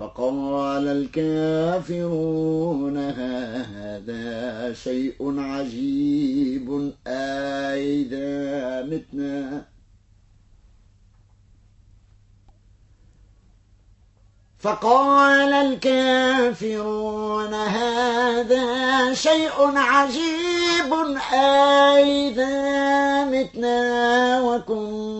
فقال الكافرون هذا شيء عجيب أئذا متنا. فقال الكافرون هذا شيء عجيب أئذا متنا. وكنا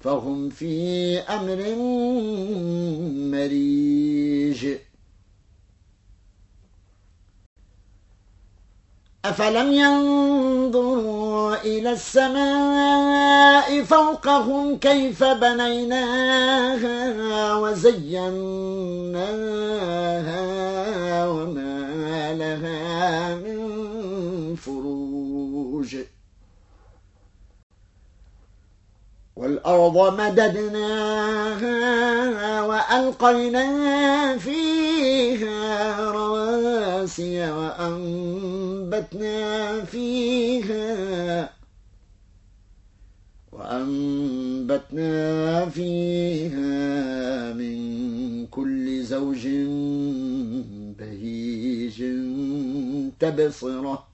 فهم في أمر مريج. أفلم ينظروا إلى السماء فوقهم كيف بنيناها وزيناها والأرض مددناها وألقينا فيها رواسي وأنبتنا فيها وأنبتنا فيها من كل زوج بهيج تبصرة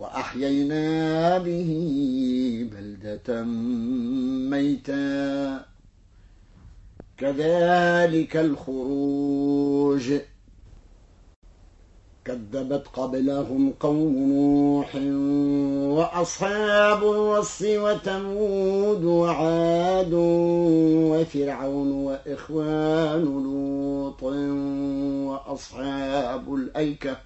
وأحيينا به بلدة ميتا. كذلك الخروج. كذبت قبلهم قوم نوح وأصحاب الرس وتمود وعاد وفرعون وإخوان لوط وأصحاب الأيكة.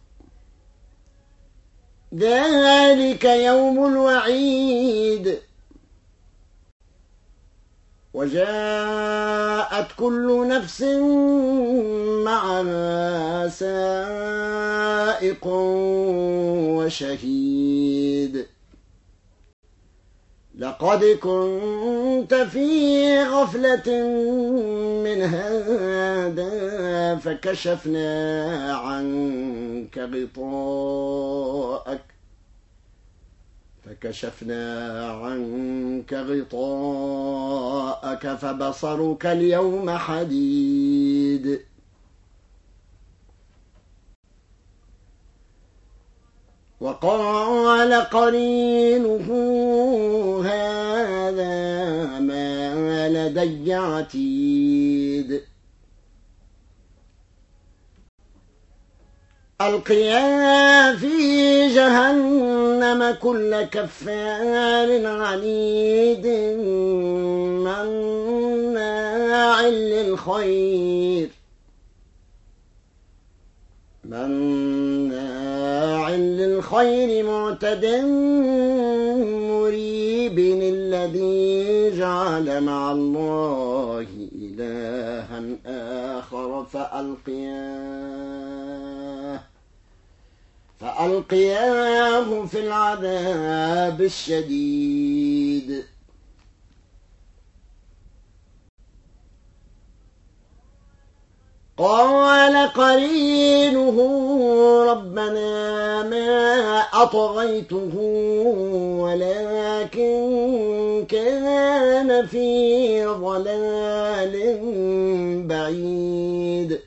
ذلك يوم الوعيد. وجاءت كل نفس معها سائق وشهيد. لقد كنت في غفلة من هذا فكشفنا عنك غطاءك. فكشفنا عنك غطاءك فبصرك اليوم حديد. وقال قرينه لدي عتيد ألقيا في جهنم كل كفار عنيد مناع للخير. مناع للخير معتد مريب الذي جعل مع الله إلها آخر فألقياه فألقياه في العذاب الشديد قال قرينه أطغيته ولكن كان في ضلال بعيد.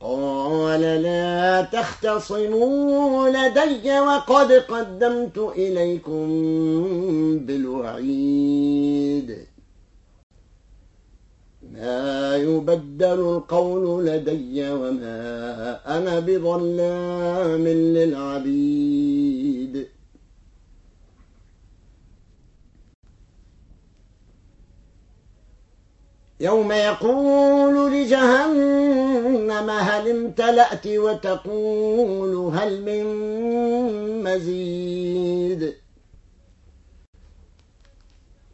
قال لا تختصموا لدي وقد قدمت إليكم بالوعيد. ما يبدل القول لدي وما أنا بظلام للعبيد. يوم يقول لجهنم هل امتلأت وتقول هل من مزيد؟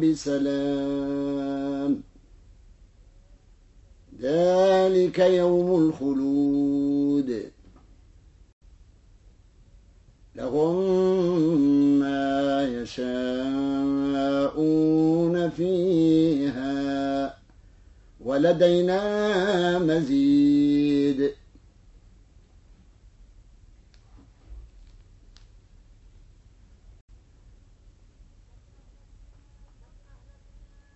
بسلام. ذلك يوم الخلود. لهم ما يشاءون فيها ولدينا مزيد.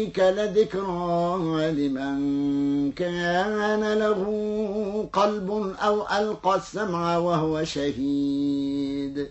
ذلك لذكرى لمن كان له قلب أو ألقى السمع وهو شهيد.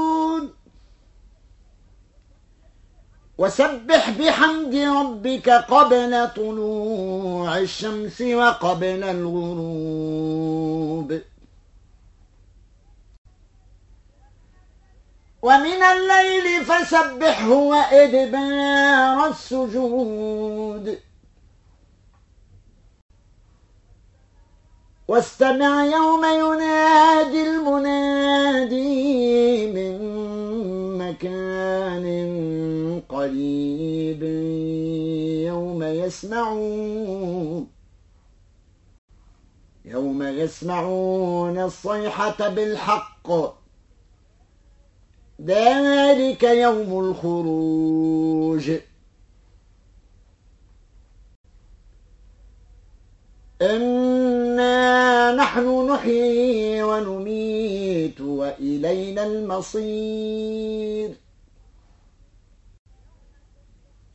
وسبح بحمد ربك قبل طلوع الشمس وقبل الغروب. ومن الليل فسبحه وإدبار السجود. واستمع يوم ينادي المنادي من مكان قريب يوم يسمعون يوم يسمعون الصيحة بالحق. ذلك يوم الخروج. إنا نحن نحيي ونميت وإلينا المصير.